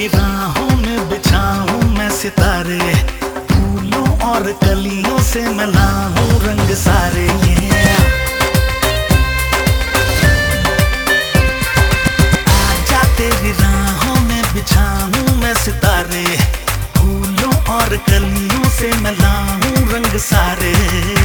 तेरी राहों में बिछाऊं मैं सितारे, फूलों और कलियों से मैं लाऊं रंग सारे ये। आजा तेरी राहों में बिछाऊं मैं सितारे, फूलों और कलियों से मैं लाऊं रंग सारे।